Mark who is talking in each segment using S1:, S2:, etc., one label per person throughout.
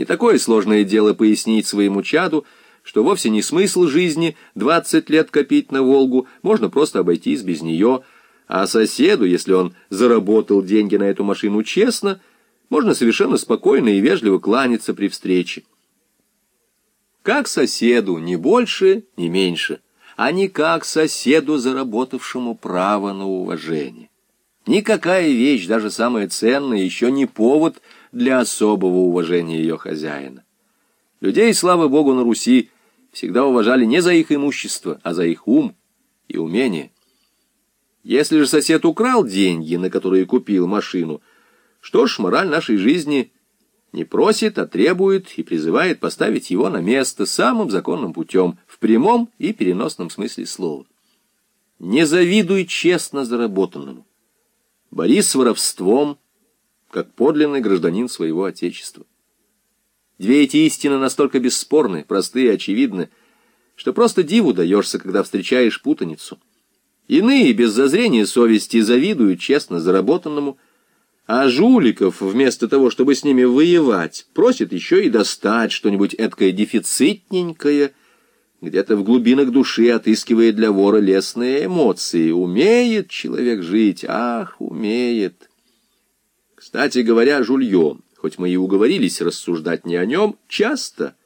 S1: Не такое сложное дело пояснить своему чаду, что вовсе не смысл жизни 20 лет копить на «Волгу», можно просто обойтись без нее, а соседу, если он заработал деньги на эту машину честно, можно совершенно спокойно и вежливо кланяться при встрече. Как соседу, ни больше, ни меньше, а не как соседу, заработавшему право на уважение. Никакая вещь, даже самая ценная, еще не повод для особого уважения ее хозяина. Людей, слава богу, на Руси всегда уважали не за их имущество, а за их ум и умение. Если же сосед украл деньги, на которые купил машину, что ж, мораль нашей жизни не просит, а требует и призывает поставить его на место самым законным путем, в прямом и переносном смысле слова. Не завидуй честно заработанному. Борис с воровством, как подлинный гражданин своего Отечества. Две эти истины настолько бесспорны, простые и очевидны, что просто диву даешься, когда встречаешь путаницу. Иные без зазрения совести завидуют честно заработанному, а жуликов, вместо того, чтобы с ними воевать, просят еще и достать что-нибудь эткое дефицитненькое, где-то в глубинах души отыскивая для вора лесные эмоции. Умеет человек жить, ах, умеет. Кстати говоря, жулье, хоть мы и уговорились рассуждать не о нем, часто,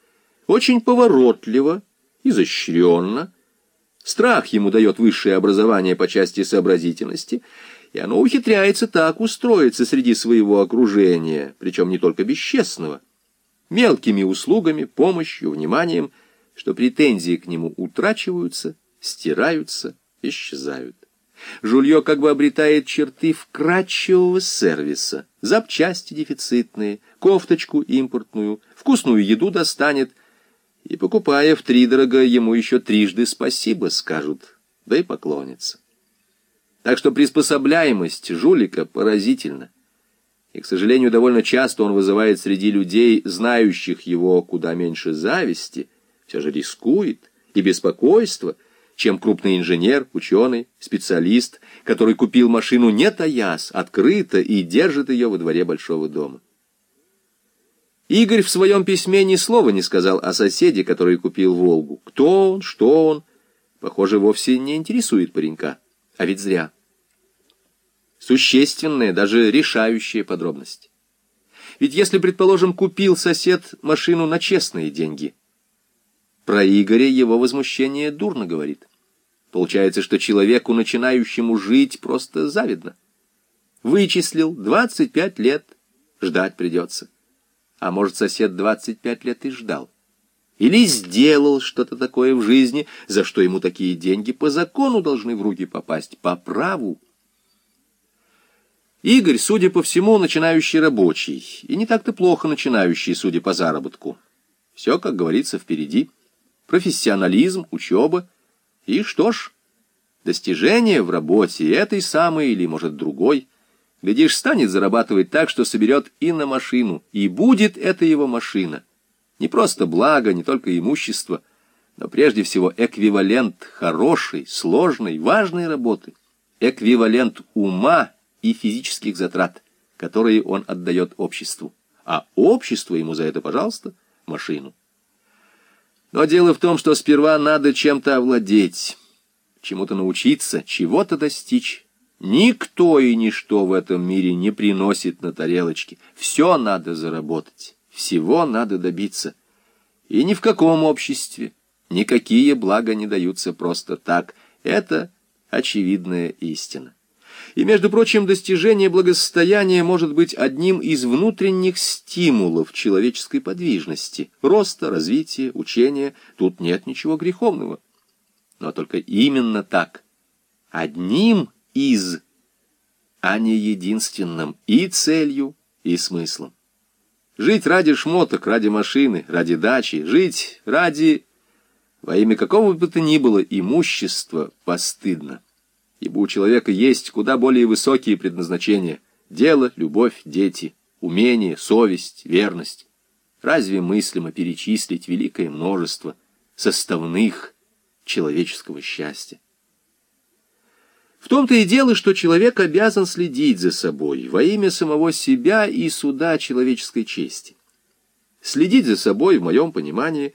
S1: очень поворотливо, изощренно, страх ему дает высшее образование по части сообразительности, и оно ухитряется так устроиться среди своего окружения, причем не только бесчестного, мелкими услугами, помощью, вниманием – что претензии к нему утрачиваются, стираются, исчезают. Жулье как бы обретает черты вкрадчивого сервиса, запчасти дефицитные, кофточку импортную, вкусную еду достанет, и, покупая втридорого, ему еще трижды спасибо скажут, да и поклонятся. Так что приспособляемость жулика поразительна. И, к сожалению, довольно часто он вызывает среди людей, знающих его куда меньше зависти, все же рискует и беспокойство, чем крупный инженер, ученый, специалист, который купил машину не таясь, открыто и держит ее во дворе большого дома. Игорь в своем письме ни слова не сказал о соседе, который купил «Волгу». Кто он, что он, похоже, вовсе не интересует паренька. А ведь зря. Существенная, даже решающая подробность. Ведь если, предположим, купил сосед машину на честные деньги – про Игоря его возмущение дурно говорит. Получается, что человеку, начинающему жить, просто завидно. Вычислил 25 лет, ждать придется. А может, сосед 25 лет и ждал. Или сделал что-то такое в жизни, за что ему такие деньги по закону должны в руки попасть, по праву. Игорь, судя по всему, начинающий рабочий, и не так-то плохо начинающий, судя по заработку. Все, как говорится, впереди профессионализм, учеба. И что ж, достижение в работе этой самой или, может, другой, глядишь, станет зарабатывать так, что соберет и на машину, и будет это его машина. Не просто благо, не только имущество, но прежде всего эквивалент хорошей, сложной, важной работы, эквивалент ума и физических затрат, которые он отдает обществу. А общество ему за это, пожалуйста, машину. Но дело в том, что сперва надо чем-то овладеть, чему-то научиться, чего-то достичь. Никто и ничто в этом мире не приносит на тарелочке. Все надо заработать, всего надо добиться. И ни в каком обществе никакие блага не даются просто так. Это очевидная истина. И, между прочим, достижение благосостояния может быть одним из внутренних стимулов человеческой подвижности, роста, развития, учения. Тут нет ничего греховного. Но только именно так. Одним из, а не единственным и целью, и смыслом. Жить ради шмоток, ради машины, ради дачи, жить ради, во имя какого бы то ни было, имущества постыдно ибо у человека есть куда более высокие предназначения — дело, любовь, дети, умение, совесть, верность. Разве мыслимо перечислить великое множество составных человеческого счастья? В том-то и дело, что человек обязан следить за собой во имя самого себя и суда человеческой чести. Следить за собой, в моем понимании,